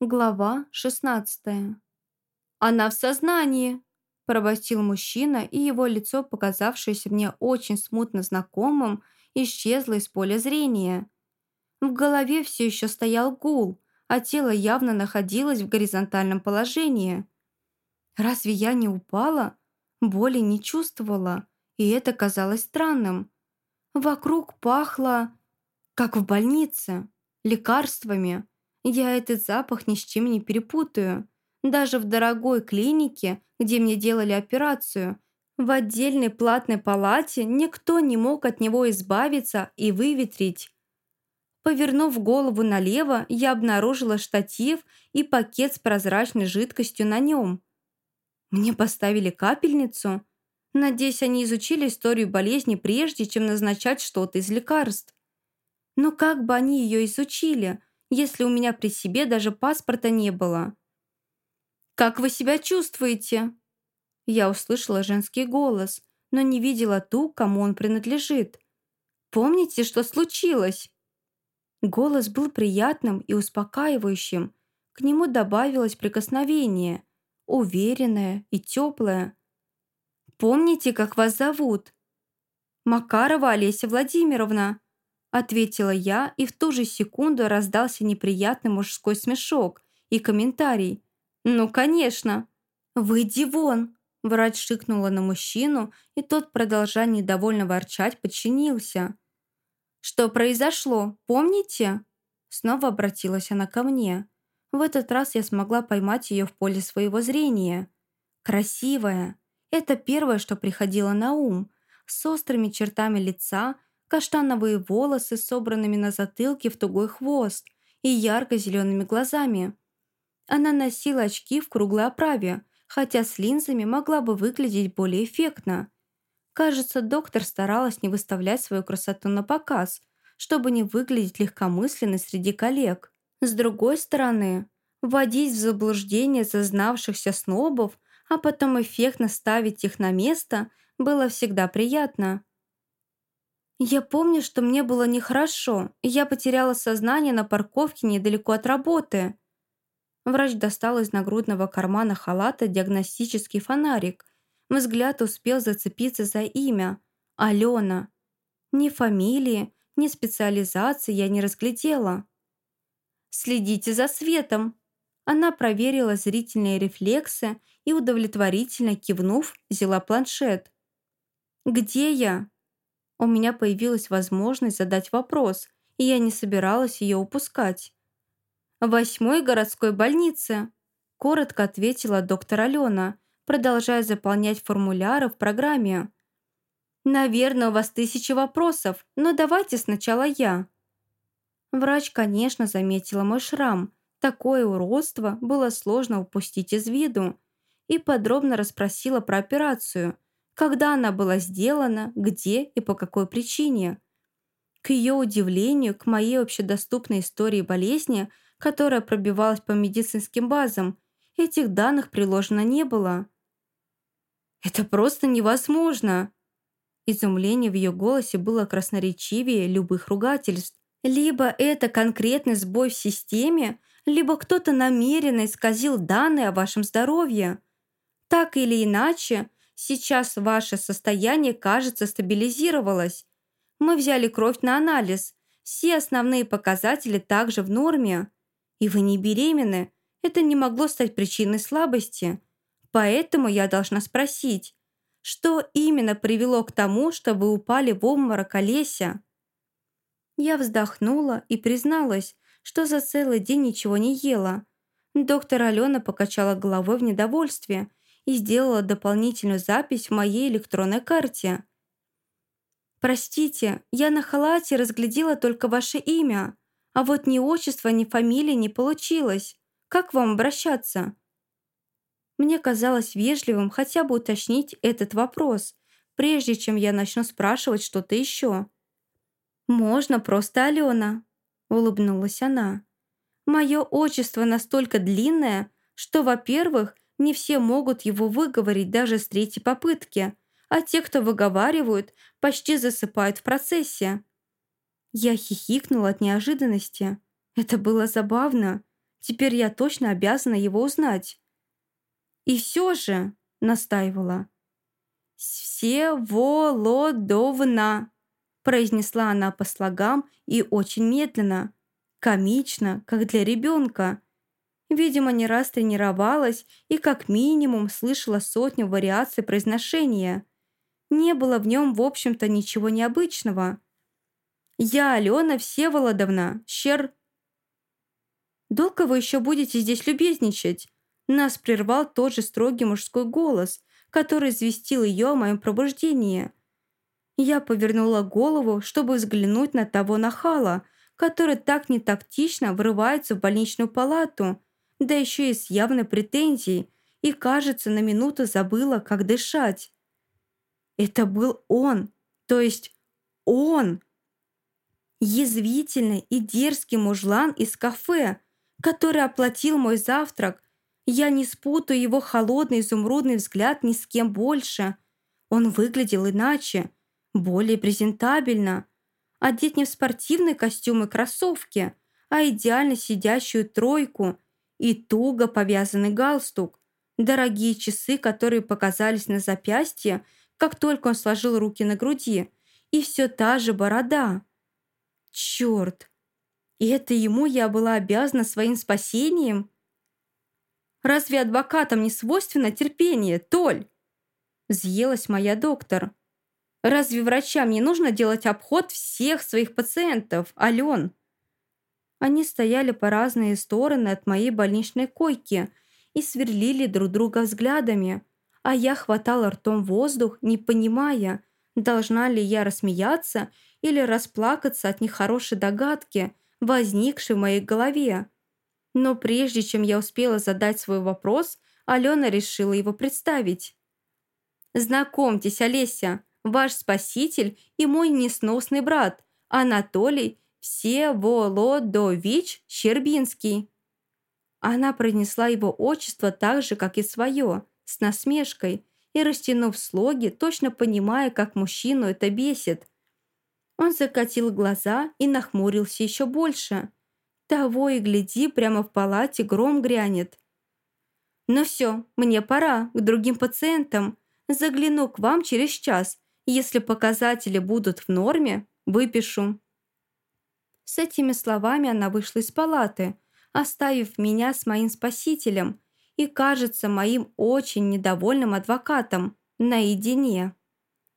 Глава 16 «Она в сознании!» – пробастил мужчина, и его лицо, показавшееся мне очень смутно знакомым, исчезло из поля зрения. В голове все еще стоял гул, а тело явно находилось в горизонтальном положении. Разве я не упала? Боли не чувствовала, и это казалось странным. Вокруг пахло, как в больнице, лекарствами – я этот запах ни с чем не перепутаю. Даже в дорогой клинике, где мне делали операцию, в отдельной платной палате никто не мог от него избавиться и выветрить. Повернув голову налево, я обнаружила штатив и пакет с прозрачной жидкостью на нем. Мне поставили капельницу. Надеюсь, они изучили историю болезни прежде, чем назначать что-то из лекарств. Но как бы они ее изучили – если у меня при себе даже паспорта не было. «Как вы себя чувствуете?» Я услышала женский голос, но не видела ту, кому он принадлежит. «Помните, что случилось?» Голос был приятным и успокаивающим. К нему добавилось прикосновение, уверенное и теплое. «Помните, как вас зовут?» «Макарова Олеся Владимировна», Ответила я, и в ту же секунду раздался неприятный мужской смешок и комментарий. «Ну, конечно!» «Выйди вон!» Врач шикнула на мужчину, и тот, продолжая недовольно ворчать, подчинился. «Что произошло, помните?» Снова обратилась она ко мне. В этот раз я смогла поймать ее в поле своего зрения. Красивая. Это первое, что приходило на ум. С острыми чертами лица – каштановые волосы, собранными на затылке в тугой хвост и ярко-зелеными глазами. Она носила очки в круглой оправе, хотя с линзами могла бы выглядеть более эффектно. Кажется, доктор старалась не выставлять свою красоту на показ, чтобы не выглядеть легкомысленной среди коллег. С другой стороны, вводить в заблуждение зазнавшихся снобов, а потом эффектно ставить их на место, было всегда приятно. Я помню, что мне было нехорошо, и я потеряла сознание на парковке недалеко от работы. Врач достал из нагрудного кармана халата диагностический фонарик. Взгляд успел зацепиться за имя – Алена. Ни фамилии, ни специализации я не разглядела. «Следите за светом!» Она проверила зрительные рефлексы и, удовлетворительно кивнув, взяла планшет. «Где я?» У меня появилась возможность задать вопрос, и я не собиралась ее упускать. «В восьмой городской больнице», – коротко ответила доктор Алена, продолжая заполнять формуляры в программе. «Наверное, у вас тысячи вопросов, но давайте сначала я». Врач, конечно, заметила мой шрам. Такое уродство было сложно упустить из виду. И подробно расспросила про операцию – когда она была сделана, где и по какой причине. К ее удивлению, к моей общедоступной истории болезни, которая пробивалась по медицинским базам, этих данных приложено не было. «Это просто невозможно!» Изумление в ее голосе было красноречивее любых ругательств. Либо это конкретный сбой в системе, либо кто-то намеренно исказил данные о вашем здоровье. Так или иначе, Сейчас ваше состояние, кажется, стабилизировалось. Мы взяли кровь на анализ. Все основные показатели также в норме. И вы не беременны. Это не могло стать причиной слабости. Поэтому я должна спросить, что именно привело к тому, что вы упали в обморок Олеся?» Я вздохнула и призналась, что за целый день ничего не ела. Доктор Алена покачала головой в недовольстве и сделала дополнительную запись в моей электронной карте. «Простите, я на халате разглядела только ваше имя, а вот ни отчества, ни фамилии не получилось. Как вам обращаться?» Мне казалось вежливым хотя бы уточнить этот вопрос, прежде чем я начну спрашивать что-то еще. «Можно просто Алена», — улыбнулась она. «Мое отчество настолько длинное, что, во-первых, не все могут его выговорить даже с третьей попытки, а те, кто выговаривают, почти засыпают в процессе. Я хихикнула от неожиданности. Это было забавно. Теперь я точно обязана его узнать. И все же, настаивала. «Всеволодовна», произнесла она по слогам и очень медленно, комично, как для ребенка. Видимо, не раз тренировалась и как минимум слышала сотню вариаций произношения. Не было в нем, в общем-то, ничего необычного. «Я Алена Всеволодовна, щер...» «Долго вы еще будете здесь любезничать?» Нас прервал тот же строгий мужской голос, который известил ее о моем пробуждении. Я повернула голову, чтобы взглянуть на того нахала, который так нетактично врывается в больничную палату, да еще и с явной претензией, и, кажется, на минуту забыла, как дышать. Это был он, то есть он. Язвительный и дерзкий мужлан из кафе, который оплатил мой завтрак. Я не спутаю его холодный изумрудный взгляд ни с кем больше. Он выглядел иначе, более презентабельно. Одет не в спортивный костюм и кроссовки, а идеально сидящую тройку и туго повязанный галстук. Дорогие часы, которые показались на запястье, как только он сложил руки на груди, и все та же борода. Черт! И это ему я была обязана своим спасением? Разве адвокатам не свойственно терпение, Толь? Взъелась моя доктор. Разве врачам не нужно делать обход всех своих пациентов, Ален? Они стояли по разные стороны от моей больничной койки и сверлили друг друга взглядами, а я хватала ртом воздух, не понимая, должна ли я рассмеяться или расплакаться от нехорошей догадки, возникшей в моей голове. Но прежде чем я успела задать свой вопрос, Алена решила его представить. «Знакомьтесь, Олеся, ваш спаситель и мой несносный брат, Анатолий Всеволодович Щербинский». Она произнесла его отчество так же, как и свое, с насмешкой, и растянув слоги, точно понимая, как мужчину это бесит. Он закатил глаза и нахмурился еще больше. Того и гляди, прямо в палате гром грянет. «Ну все, мне пора, к другим пациентам. Загляну к вам через час если показатели будут в норме, выпишу». С этими словами она вышла из палаты, оставив меня с моим спасителем и, кажется, моим очень недовольным адвокатом наедине.